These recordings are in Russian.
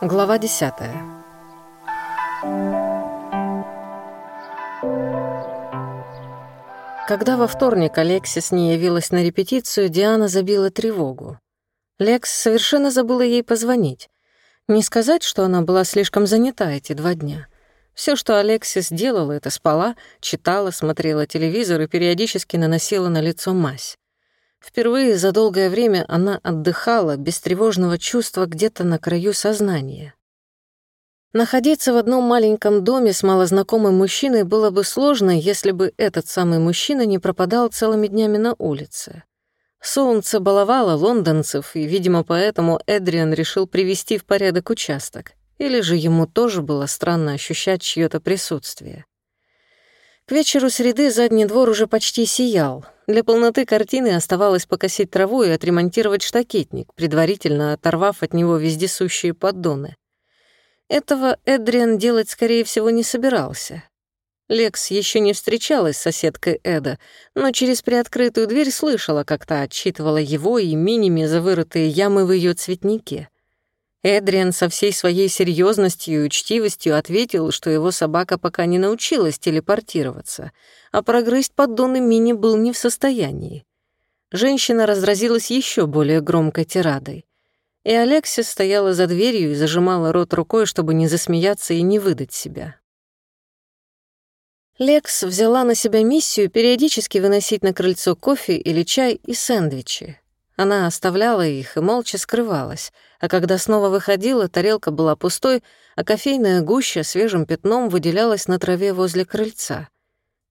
Глава 10. Когда во вторник Алексис не явилась на репетицию, Диана забила тревогу. Лекс совершенно забыла ей позвонить. Не сказать, что она была слишком занята эти два дня. Все, что Алексис делала, это спала, читала, смотрела телевизор и периодически наносила на лицо мазь. Впервые за долгое время она отдыхала без тревожного чувства где-то на краю сознания. Находиться в одном маленьком доме с малознакомым мужчиной было бы сложно, если бы этот самый мужчина не пропадал целыми днями на улице. Солнце баловало лондонцев, и, видимо, поэтому Эдриан решил привести в порядок участок. Или же ему тоже было странно ощущать чьё-то присутствие. К вечеру среды задний двор уже почти сиял. Для полноты картины оставалось покосить траву и отремонтировать штакетник, предварительно оторвав от него вездесущие поддоны. Этого Эдриан делать, скорее всего, не собирался. Лекс еще не встречалась с соседкой Эда, но через приоткрытую дверь слышала, как та отчитывала его и миними за вырытые ямы в ее цветнике. Эдриан со всей своей серьезностью и учтивостью ответил, что его собака пока не научилась телепортироваться, а прогрызть поддоны Мини был не в состоянии. Женщина разразилась еще более громкой тирадой. И Алексис стояла за дверью и зажимала рот рукой, чтобы не засмеяться и не выдать себя. Лекс взяла на себя миссию периодически выносить на крыльцо кофе или чай и сэндвичи. Она оставляла их и молча скрывалась, а когда снова выходила, тарелка была пустой, а кофейная гуща свежим пятном выделялась на траве возле крыльца.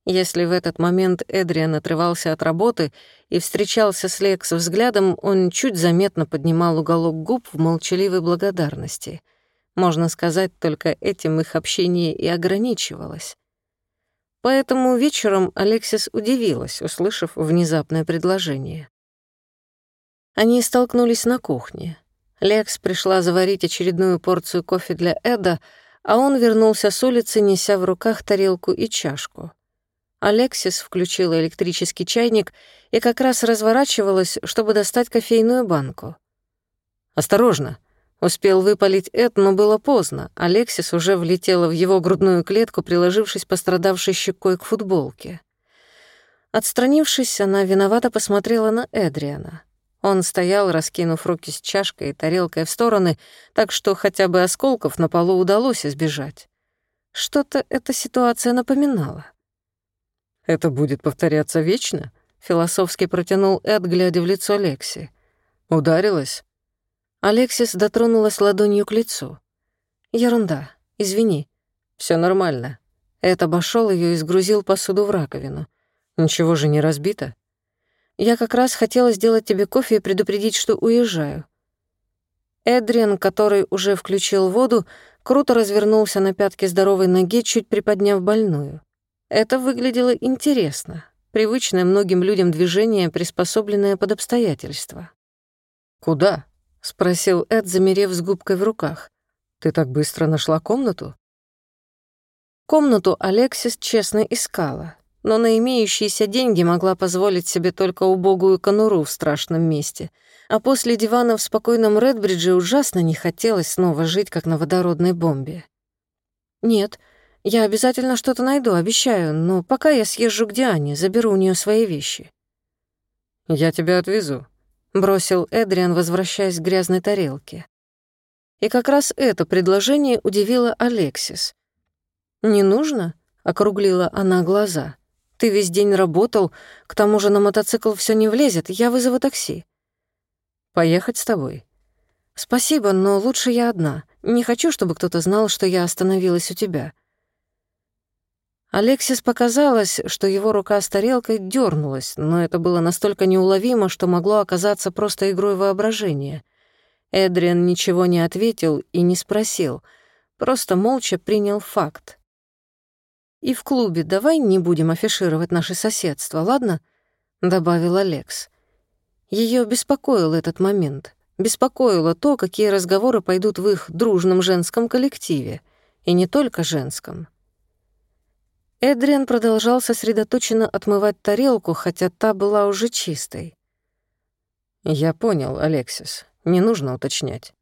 Если в этот момент Эдриан отрывался от работы и встречался с Лекс взглядом, он чуть заметно поднимал уголок губ в молчаливой благодарности. Можно сказать, только этим их общение и ограничивалось. Поэтому вечером Алексис удивилась, услышав внезапное предложение. Они столкнулись на кухне. Лекс пришла заварить очередную порцию кофе для Эда, а он вернулся с улицы, неся в руках тарелку и чашку. Алексис включила электрический чайник и как раз разворачивалась, чтобы достать кофейную банку. «Осторожно!» Успел выпалить Эд, но было поздно. Алексис уже влетела в его грудную клетку, приложившись пострадавшей щекой к футболке. Отстранившись, она виновато посмотрела на Эдриана. Он стоял, раскинув руки с чашкой и тарелкой в стороны, так что хотя бы осколков на полу удалось избежать. Что-то эта ситуация напоминала. «Это будет повторяться вечно?» — философски протянул Эд, глядя в лицо Лекси. «Ударилась?» Алексис дотронулась ладонью к лицу. «Ерунда. Извини. Все нормально». Эд обошел ее и сгрузил посуду в раковину. «Ничего же не разбито?» Я как раз хотела сделать тебе кофе и предупредить, что уезжаю». Эдриан, который уже включил воду, круто развернулся на пятке здоровой ноги, чуть приподняв больную. Это выглядело интересно, привычное многим людям движение, приспособленное под обстоятельства. «Куда?» — спросил Эд, замерев с губкой в руках. «Ты так быстро нашла комнату?» Комнату Алексис честно искала но на имеющиеся деньги могла позволить себе только убогую конуру в страшном месте. А после дивана в спокойном Редбридже ужасно не хотелось снова жить, как на водородной бомбе. «Нет, я обязательно что-то найду, обещаю, но пока я съезжу к Диане, заберу у нее свои вещи». «Я тебя отвезу», — бросил Эдриан, возвращаясь к грязной тарелке. И как раз это предложение удивило Алексис. «Не нужно?» — округлила она глаза. Ты весь день работал, к тому же на мотоцикл все не влезет, я вызову такси. Поехать с тобой? Спасибо, но лучше я одна. Не хочу, чтобы кто-то знал, что я остановилась у тебя. Алексис показалось, что его рука с тарелкой дернулась, но это было настолько неуловимо, что могло оказаться просто игрой воображения. Эдриан ничего не ответил и не спросил, просто молча принял факт. И в клубе давай не будем афишировать наше соседство, ладно?» — добавил Алекс. Ее беспокоил этот момент. Беспокоило то, какие разговоры пойдут в их дружном женском коллективе. И не только женском. Эдриан продолжал сосредоточенно отмывать тарелку, хотя та была уже чистой. «Я понял, Алексис. Не нужно уточнять.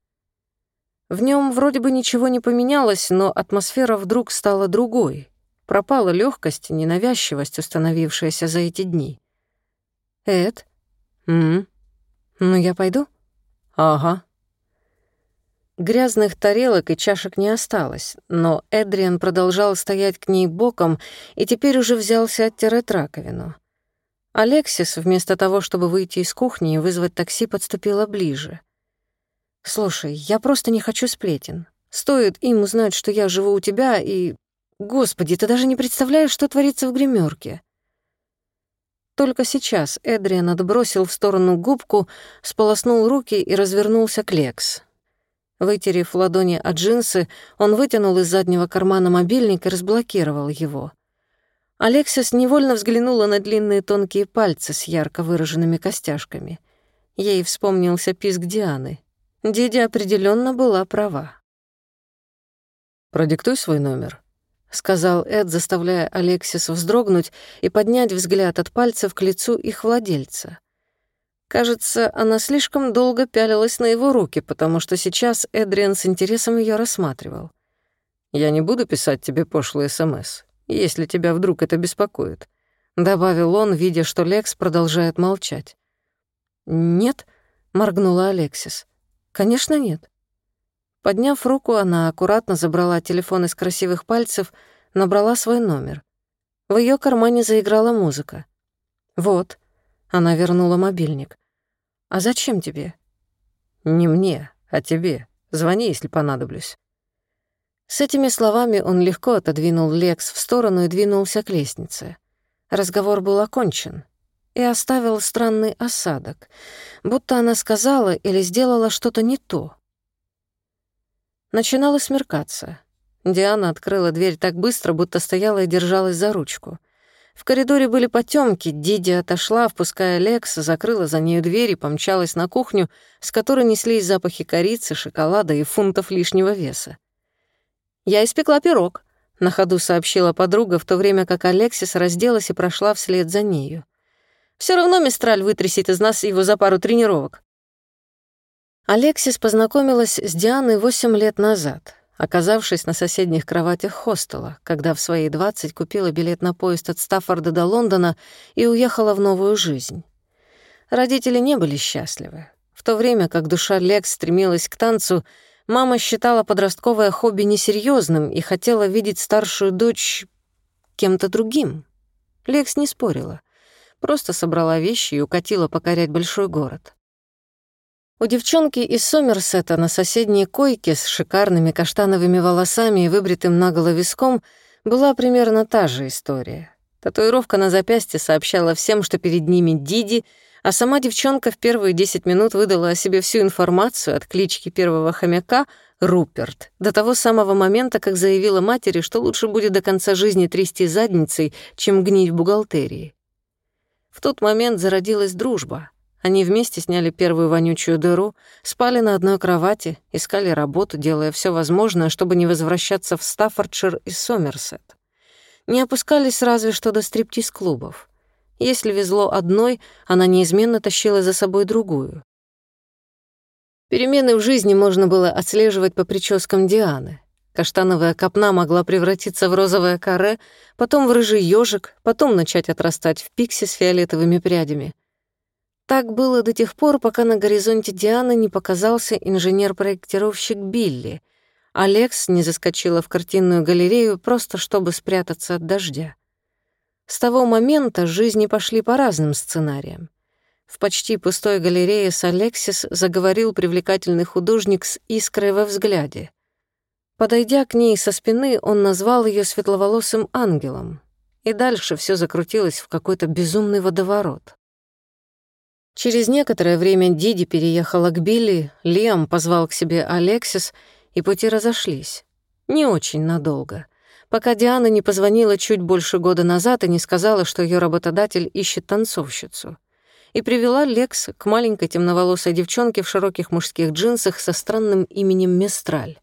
В нем вроде бы ничего не поменялось, но атмосфера вдруг стала другой. Пропала легкость и ненавязчивость, установившаяся за эти дни. «Эд? М? Ну, я пойду?» «Ага». Грязных тарелок и чашек не осталось, но Эдриан продолжал стоять к ней боком и теперь уже взялся оттирать раковину. Алексис, вместо того, чтобы выйти из кухни и вызвать такси, подступила ближе. «Слушай, я просто не хочу сплетен. Стоит им узнать, что я живу у тебя, и... Господи, ты даже не представляешь, что творится в гримерке. Только сейчас Эдриан отбросил в сторону губку, сполоснул руки и развернулся к Лекс. Вытерев ладони от джинсы, он вытянул из заднего кармана мобильник и разблокировал его. Алексис невольно взглянула на длинные тонкие пальцы с ярко выраженными костяшками. Ей вспомнился писк Дианы. Диди определенно была права. «Продиктуй свой номер», — сказал Эд, заставляя Алексис вздрогнуть и поднять взгляд от пальцев к лицу их владельца. Кажется, она слишком долго пялилась на его руки, потому что сейчас Эдриан с интересом ее рассматривал. «Я не буду писать тебе пошлый СМС, если тебя вдруг это беспокоит», — добавил он, видя, что Лекс продолжает молчать. «Нет», — моргнула Алексис. Конечно, нет. Подняв руку, она аккуратно забрала телефон из красивых пальцев, набрала свой номер. В ее кармане заиграла музыка. «Вот», — она вернула мобильник. «А зачем тебе?» «Не мне, а тебе. Звони, если понадоблюсь». С этими словами он легко отодвинул Лекс в сторону и двинулся к лестнице. Разговор был окончен и оставил странный осадок, будто она сказала или сделала что-то не то. Начинало смеркаться. Диана открыла дверь так быстро, будто стояла и держалась за ручку. В коридоре были потемки, Диди отошла, впуская Лекса, закрыла за нею дверь и помчалась на кухню, с которой неслись запахи корицы, шоколада и фунтов лишнего веса. «Я испекла пирог», — на ходу сообщила подруга, в то время как Алексис разделась и прошла вслед за нею. Все равно Мистраль вытрясет из нас его за пару тренировок. Алексис познакомилась с Дианой восемь лет назад, оказавшись на соседних кроватях хостела, когда в свои двадцать купила билет на поезд от Стаффорда до Лондона и уехала в новую жизнь. Родители не были счастливы. В то время как душа Лекс стремилась к танцу, мама считала подростковое хобби несерьезным и хотела видеть старшую дочь кем-то другим. Лекс не спорила. Просто собрала вещи и укатила покорять большой город. У девчонки из Сомерсета на соседней койке с шикарными каштановыми волосами и выбритым наголо виском была примерно та же история. Татуировка на запястье сообщала всем, что перед ними Диди, а сама девчонка в первые 10 минут выдала о себе всю информацию от клички первого хомяка Руперт, до того самого момента, как заявила матери, что лучше будет до конца жизни трясти задницей, чем гнить в бухгалтерии. В тот момент зародилась дружба. Они вместе сняли первую вонючую дыру, спали на одной кровати, искали работу, делая все возможное, чтобы не возвращаться в Стаффордшир и Сомерсет. Не опускались разве что до стриптиз-клубов. Если везло одной, она неизменно тащила за собой другую. Перемены в жизни можно было отслеживать по прическам Дианы. Каштановая копна могла превратиться в розовое каре, потом в рыжий ежик, потом начать отрастать в пикси с фиолетовыми прядями. Так было до тех пор, пока на горизонте Дианы не показался инженер-проектировщик Билли. Алекс не заскочила в картинную галерею просто чтобы спрятаться от дождя. С того момента жизни пошли по разным сценариям. В почти пустой галерее с Алексис заговорил привлекательный художник с искрой во взгляде. Подойдя к ней со спины, он назвал ее светловолосым ангелом. И дальше все закрутилось в какой-то безумный водоворот. Через некоторое время Диди переехала к Билли, Лиам позвал к себе Алексис, и пути разошлись. Не очень надолго. Пока Диана не позвонила чуть больше года назад и не сказала, что ее работодатель ищет танцовщицу. И привела Лекс к маленькой темноволосой девчонке в широких мужских джинсах со странным именем Местраль.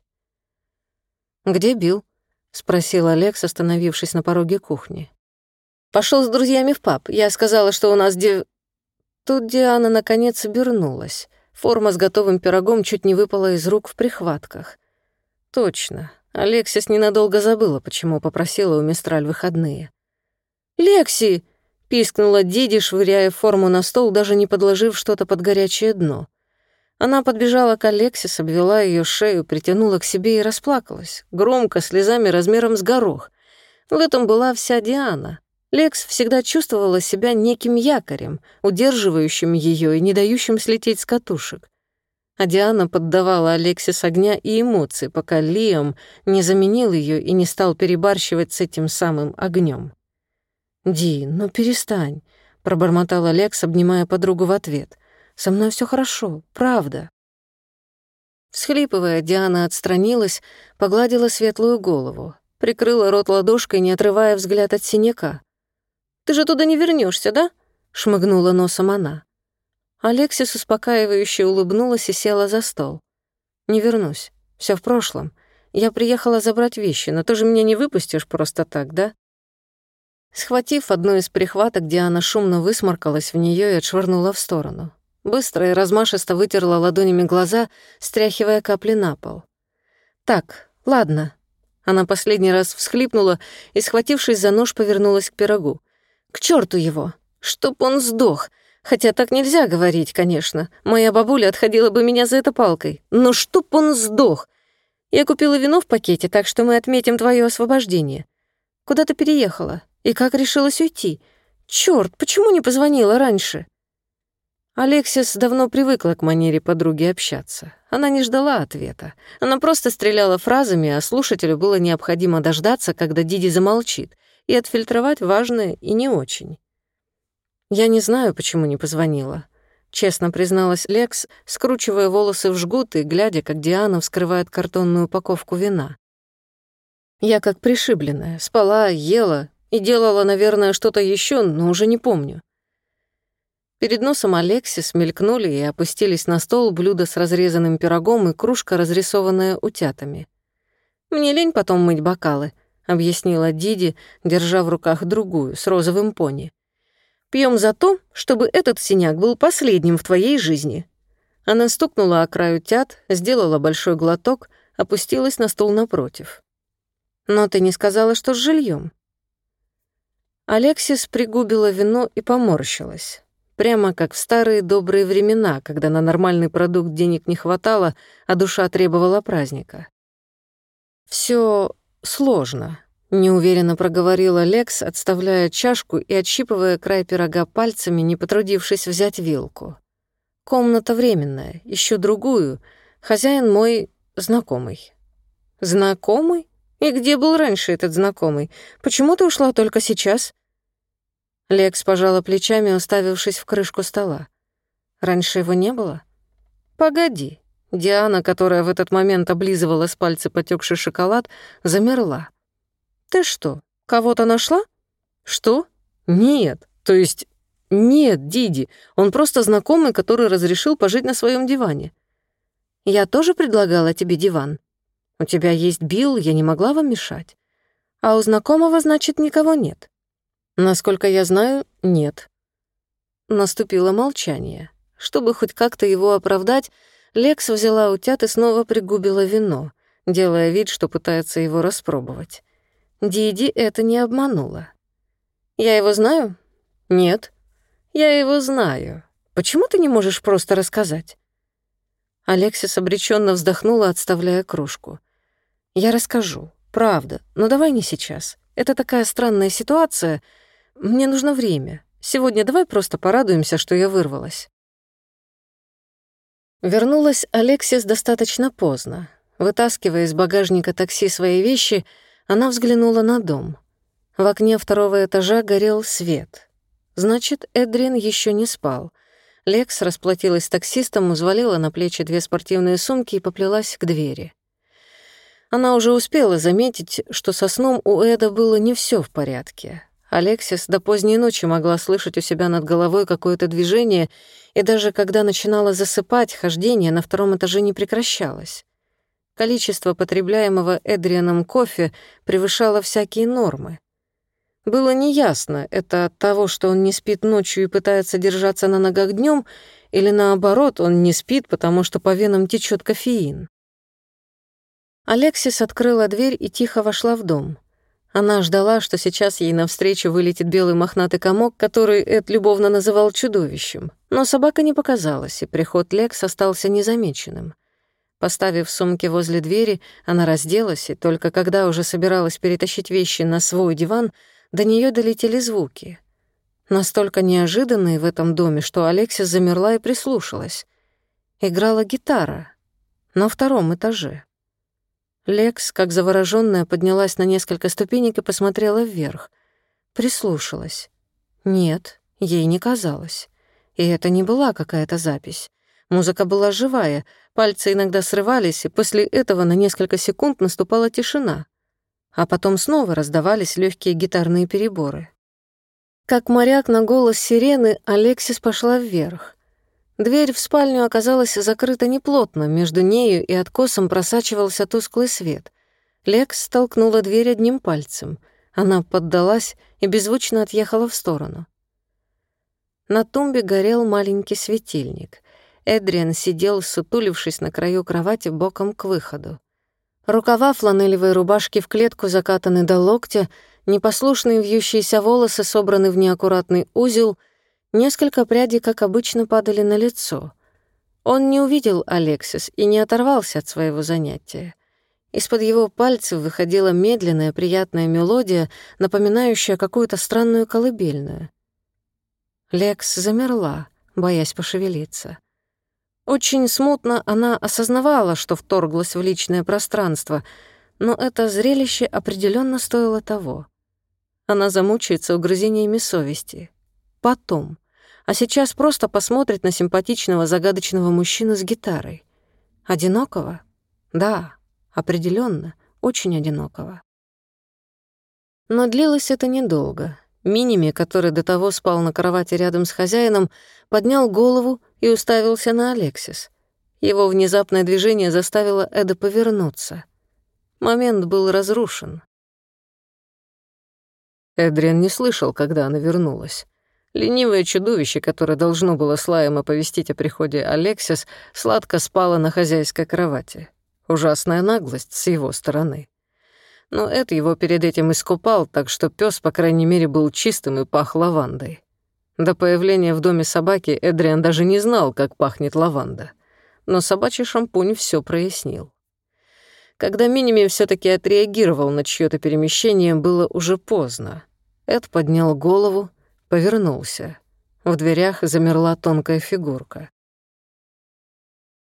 «Где Билл?» — спросил Алекс, остановившись на пороге кухни. Пошел с друзьями в паб. Я сказала, что у нас дев...» Тут Диана наконец обернулась. Форма с готовым пирогом чуть не выпала из рук в прихватках. Точно. Алексис ненадолго забыла, почему попросила у Мистраль выходные. «Лекси!» — пискнула Диди, швыряя форму на стол, даже не подложив что-то под горячее дно. Она подбежала к Алексис, обвела ее шею, притянула к себе и расплакалась, громко, слезами размером с горох. В этом была вся Диана. Лекс всегда чувствовала себя неким якорем, удерживающим ее и не дающим слететь с катушек. А Диана поддавала Алексис огня и эмоций, пока Лиам не заменил ее и не стал перебарщивать с этим самым огнем. «Ди, ну перестань», — пробормотала Лекс, обнимая подругу в ответ. «Со мной все хорошо, правда». Всхлипывая, Диана отстранилась, погладила светлую голову, прикрыла рот ладошкой, не отрывая взгляд от синяка. Ты же туда не вернешься, да?» — шмыгнула носом она. Алексис успокаивающе улыбнулась и села за стол. «Не вернусь. Все в прошлом. Я приехала забрать вещи, но ты же меня не выпустишь просто так, да?» Схватив одну из прихваток, Диана шумно высморкалась в нее и отшвырнула в сторону. Быстро и размашисто вытерла ладонями глаза, стряхивая капли на пол. «Так, ладно». Она последний раз всхлипнула и, схватившись за нож, повернулась к пирогу. К черту его! Чтоб он сдох! Хотя так нельзя говорить, конечно. Моя бабуля отходила бы меня за это палкой. Но чтоб он сдох! Я купила вино в пакете, так что мы отметим твое освобождение. Куда ты переехала? И как решилась уйти? Черт, почему не позвонила раньше?» Алексис давно привыкла к манере подруги общаться. Она не ждала ответа. Она просто стреляла фразами, а слушателю было необходимо дождаться, когда Диди замолчит, и отфильтровать важное и не очень. Я не знаю, почему не позвонила. Честно призналась Лекс, скручивая волосы в жгут и глядя, как Диана вскрывает картонную упаковку вина. Я как пришибленная, спала, ела и делала, наверное, что-то еще, но уже не помню. Перед носом Алексис мелькнули и опустились на стол блюдо с разрезанным пирогом и кружка, разрисованная утятами. Мне лень потом мыть бокалы, — объяснила Диди, держа в руках другую, с розовым пони. Пьем за то, чтобы этот синяк был последним в твоей жизни». Она стукнула о краю тят, сделала большой глоток, опустилась на стул напротив. «Но ты не сказала, что с жильем. Алексис пригубила вино и поморщилась. Прямо как в старые добрые времена, когда на нормальный продукт денег не хватало, а душа требовала праздника. Все сложно», — неуверенно проговорила Лекс, отставляя чашку и отщипывая край пирога пальцами, не потрудившись взять вилку. «Комната временная, ищу другую. Хозяин мой знакомый». «Знакомый? И где был раньше этот знакомый? Почему ты ушла только сейчас?» Лекс пожала плечами, уставившись в крышку стола. «Раньше его не было?» «Погоди». Диана, которая в этот момент облизывала с пальца потекший шоколад, замерла. «Ты что, кого-то нашла?» «Что? Нет. То есть нет, Диди. Он просто знакомый, который разрешил пожить на своем диване. Я тоже предлагала тебе диван. У тебя есть Билл, я не могла вам мешать. А у знакомого, значит, никого нет. Насколько я знаю, нет. Наступило молчание. Чтобы хоть как-то его оправдать, Лекс взяла утят и снова пригубила вино, делая вид, что пытается его распробовать. Диди это не обманула. «Я его знаю?» «Нет». «Я его знаю. Почему ты не можешь просто рассказать?» Алексис обреченно вздохнула, отставляя кружку. «Я расскажу, правда, но давай не сейчас. Это такая странная ситуация. Мне нужно время. Сегодня давай просто порадуемся, что я вырвалась». Вернулась Алексис достаточно поздно. Вытаскивая из багажника такси свои вещи, она взглянула на дом. В окне второго этажа горел свет. Значит, Эдрин еще не спал. Лекс расплатилась с таксистом, взвалила на плечи две спортивные сумки и поплелась к двери. Она уже успела заметить, что со сном у Эда было не все в порядке. Алексис до поздней ночи могла слышать у себя над головой какое-то движение, и даже когда начинала засыпать, хождение на втором этаже не прекращалось. Количество потребляемого Эдрианом кофе превышало всякие нормы. Было неясно, это от того, что он не спит ночью и пытается держаться на ногах днем, или наоборот, он не спит, потому что по венам течет кофеин. Алексис открыла дверь и тихо вошла в дом. Она ждала, что сейчас ей навстречу вылетит белый мохнатый комок, который Эд любовно называл чудовищем. Но собака не показалась, и приход Лекс остался незамеченным. Поставив сумки возле двери, она разделась, и только когда уже собиралась перетащить вещи на свой диван, до нее долетели звуки. Настолько неожиданные в этом доме, что Алексис замерла и прислушалась. Играла гитара на втором этаже. Лекс, как заворожённая, поднялась на несколько ступенек и посмотрела вверх. Прислушалась. Нет, ей не казалось. И это не была какая-то запись. Музыка была живая, пальцы иногда срывались, и после этого на несколько секунд наступала тишина. А потом снова раздавались легкие гитарные переборы. Как моряк на голос сирены, Алексис пошла вверх. Дверь в спальню оказалась закрыта неплотно, между нею и откосом просачивался тусклый свет. Лекс столкнула дверь одним пальцем. Она поддалась и беззвучно отъехала в сторону. На тумбе горел маленький светильник. Эдриан сидел, сутулившись на краю кровати боком к выходу. Рукава фланелевой рубашки в клетку закатаны до локтя, непослушные вьющиеся волосы собраны в неаккуратный узел, несколько прядей, как обычно, падали на лицо. Он не увидел Алексис и не оторвался от своего занятия. Из-под его пальцев выходила медленная, приятная мелодия, напоминающая какую-то странную колыбельную. Лекс замерла, боясь пошевелиться. Очень смутно она осознавала, что вторглась в личное пространство, но это зрелище определенно стоило того. Она замучается угрызениями совести. Потом. А сейчас просто посмотрит на симпатичного загадочного мужчину с гитарой. Одинокого? Да, определенно, очень одинокого. Но длилось это недолго. Миними, который до того спал на кровати рядом с хозяином, поднял голову и уставился на Алексис. Его внезапное движение заставило Эда повернуться. Момент был разрушен. Эдриан не слышал, когда она вернулась. Ленивое чудовище, которое должно было слаем оповестить о приходе Алексис, сладко спало на хозяйской кровати. Ужасная наглость с его стороны. Но Эд его перед этим искупал, так что пес, по крайней мере, был чистым и пах лавандой. До появления в доме собаки Эдриан даже не знал, как пахнет лаванда. Но собачий шампунь все прояснил. Когда Миними все таки отреагировал на чьё то перемещение, было уже поздно. Эд поднял голову, повернулся. В дверях замерла тонкая фигурка.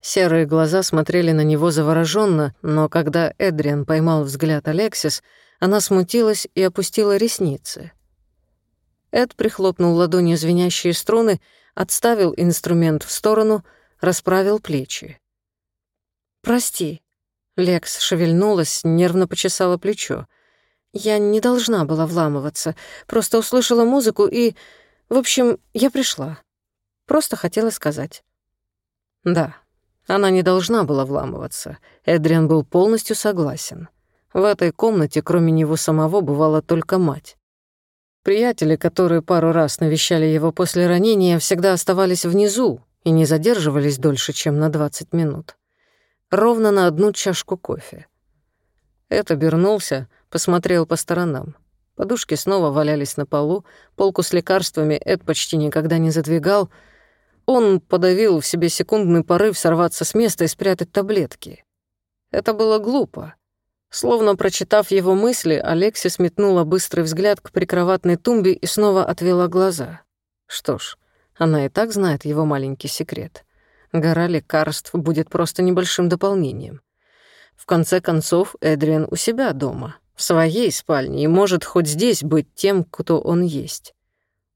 Серые глаза смотрели на него завороженно, но когда Эдриан поймал взгляд Алексис, она смутилась и опустила ресницы. Эд прихлопнул ладонью звенящие струны, отставил инструмент в сторону, расправил плечи. «Прости», — Лекс шевельнулась, нервно почесала плечо. «Я не должна была вламываться, просто услышала музыку и... В общем, я пришла. Просто хотела сказать». «Да, она не должна была вламываться. Эдриан был полностью согласен. В этой комнате, кроме него самого, бывала только мать. Приятели, которые пару раз навещали его после ранения, всегда оставались внизу и не задерживались дольше, чем на 20 минут. Ровно на одну чашку кофе. Эд обернулся, посмотрел по сторонам. Подушки снова валялись на полу, полку с лекарствами Эд почти никогда не задвигал. Он подавил в себе секундный порыв сорваться с места и спрятать таблетки. Это было глупо. Словно прочитав его мысли, Алексис метнула быстрый взгляд к прикроватной тумбе и снова отвела глаза. Что ж, она и так знает его маленький секрет. Гора лекарств будет просто небольшим дополнением. В конце концов, Эдриан у себя дома, в своей спальне, и может хоть здесь быть тем, кто он есть.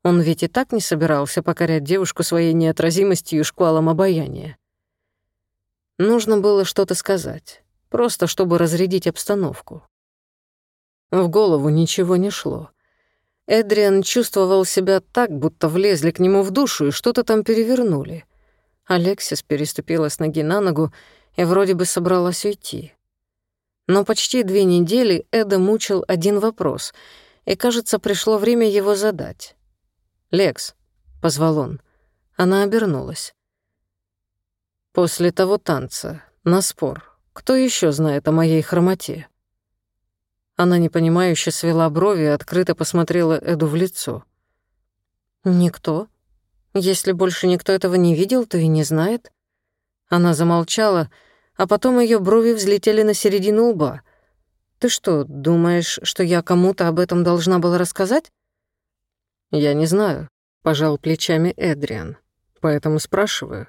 Он ведь и так не собирался покорять девушку своей неотразимостью и шквалом обаяния. Нужно было что-то сказать просто чтобы разрядить обстановку. В голову ничего не шло. Эдриан чувствовал себя так, будто влезли к нему в душу и что-то там перевернули. Алексис переступила с ноги на ногу и вроде бы собралась уйти. Но почти две недели Эда мучил один вопрос — и, кажется, пришло время его задать. «Лекс», — позвал он. Она обернулась. «После того танца, на спор, кто еще знает о моей хромоте?» Она непонимающе свела брови и открыто посмотрела Эду в лицо. «Никто. Если больше никто этого не видел, то и не знает». Она замолчала, а потом ее брови взлетели на середину лба. «Ты что, думаешь, что я кому-то об этом должна была рассказать?» «Я не знаю», — пожал плечами Эдриан. «Поэтому спрашиваю».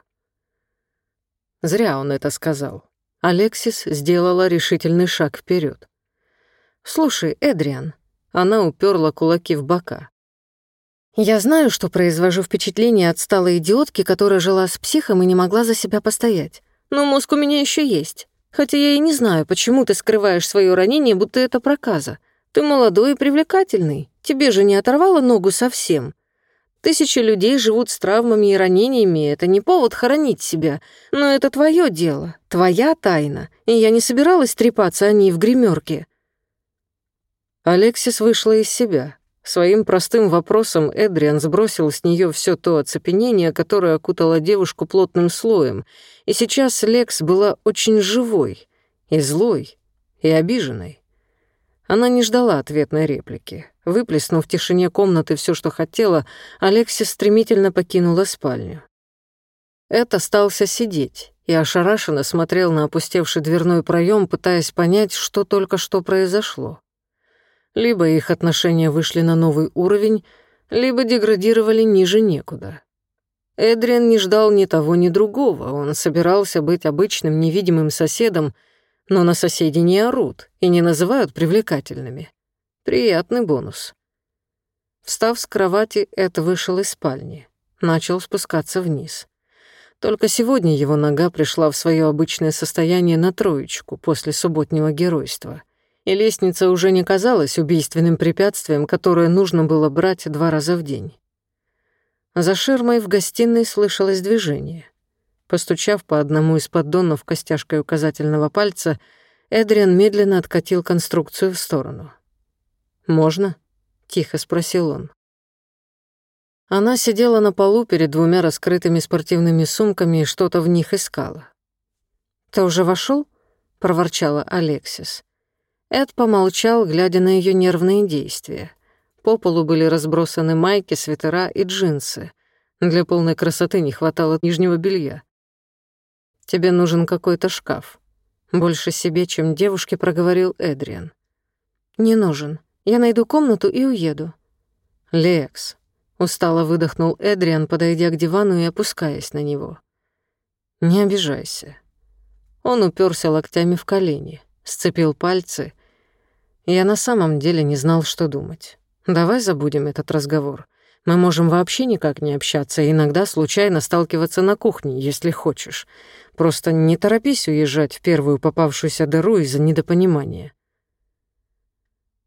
Зря он это сказал. Алексис сделала решительный шаг вперед. «Слушай, Эдриан», — она уперла кулаки в бока. Я знаю, что произвожу впечатление отсталой идиотки, которая жила с психом и не могла за себя постоять. Но мозг у меня еще есть. Хотя я и не знаю, почему ты скрываешь свое ранение, будто это проказа. Ты молодой и привлекательный. Тебе же не оторвало ногу совсем. Тысячи людей живут с травмами и ранениями, это не повод хоронить себя. Но это твое дело, твоя тайна, и я не собиралась трепаться о ней в гримерке. Алексис вышла из себя. Своим простым вопросом Эдриан сбросил с нее все то оцепенение, которое окутало девушку плотным слоем, и сейчас Лекс была очень живой, и злой, и обиженной. Она не ждала ответной реплики. Выплеснув в тишине комнаты все, что хотела, Алексис стремительно покинула спальню. Эд остался сидеть и ошарашенно смотрел на опустевший дверной проем, пытаясь понять, что только что произошло. Либо их отношения вышли на новый уровень, либо деградировали ниже некуда. Эдриан не ждал ни того, ни другого. Он собирался быть обычным невидимым соседом, но на соседи не орут и не называют привлекательными. Приятный бонус. Встав с кровати, Эд вышел из спальни. Начал спускаться вниз. Только сегодня его нога пришла в свое обычное состояние на троечку после субботнего геройства и лестница уже не казалась убийственным препятствием, которое нужно было брать два раза в день. За ширмой в гостиной слышалось движение. Постучав по одному из поддонов костяшкой указательного пальца, Эдриан медленно откатил конструкцию в сторону. «Можно?» — тихо спросил он. Она сидела на полу перед двумя раскрытыми спортивными сумками и что-то в них искала. «Ты уже вошел? проворчала Алексис. Эд помолчал, глядя на ее нервные действия. По полу были разбросаны майки, свитера и джинсы. Для полной красоты не хватало нижнего белья. «Тебе нужен какой-то шкаф». Больше себе, чем девушке, проговорил Эдриан. «Не нужен. Я найду комнату и уеду». «Лекс», — устало выдохнул Эдриан, подойдя к дивану и опускаясь на него. «Не обижайся». Он уперся локтями в колени, сцепил пальцы я на самом деле не знал, что думать. Давай забудем этот разговор. Мы можем вообще никак не общаться и иногда случайно сталкиваться на кухне, если хочешь. Просто не торопись уезжать в первую попавшуюся дыру из-за недопонимания.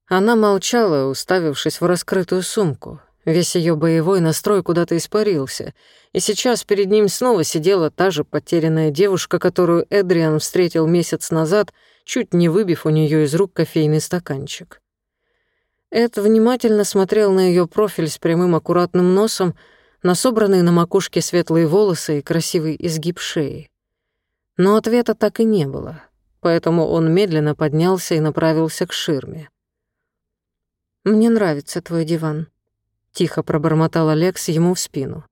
Она молчала, уставившись в раскрытую сумку. Весь ее боевой настрой куда-то испарился, и сейчас перед ним снова сидела та же потерянная девушка, которую Эдриан встретил месяц назад — чуть не выбив у нее из рук кофейный стаканчик. Эд внимательно смотрел на ее профиль с прямым аккуратным носом, на собранные на макушке светлые волосы и красивый изгиб шеи. Но ответа так и не было, поэтому он медленно поднялся и направился к ширме. «Мне нравится твой диван», — тихо пробормотал Алекс ему в спину.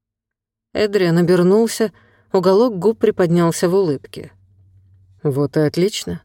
Эдриан обернулся, уголок губ приподнялся в улыбке. «Вот и отлично.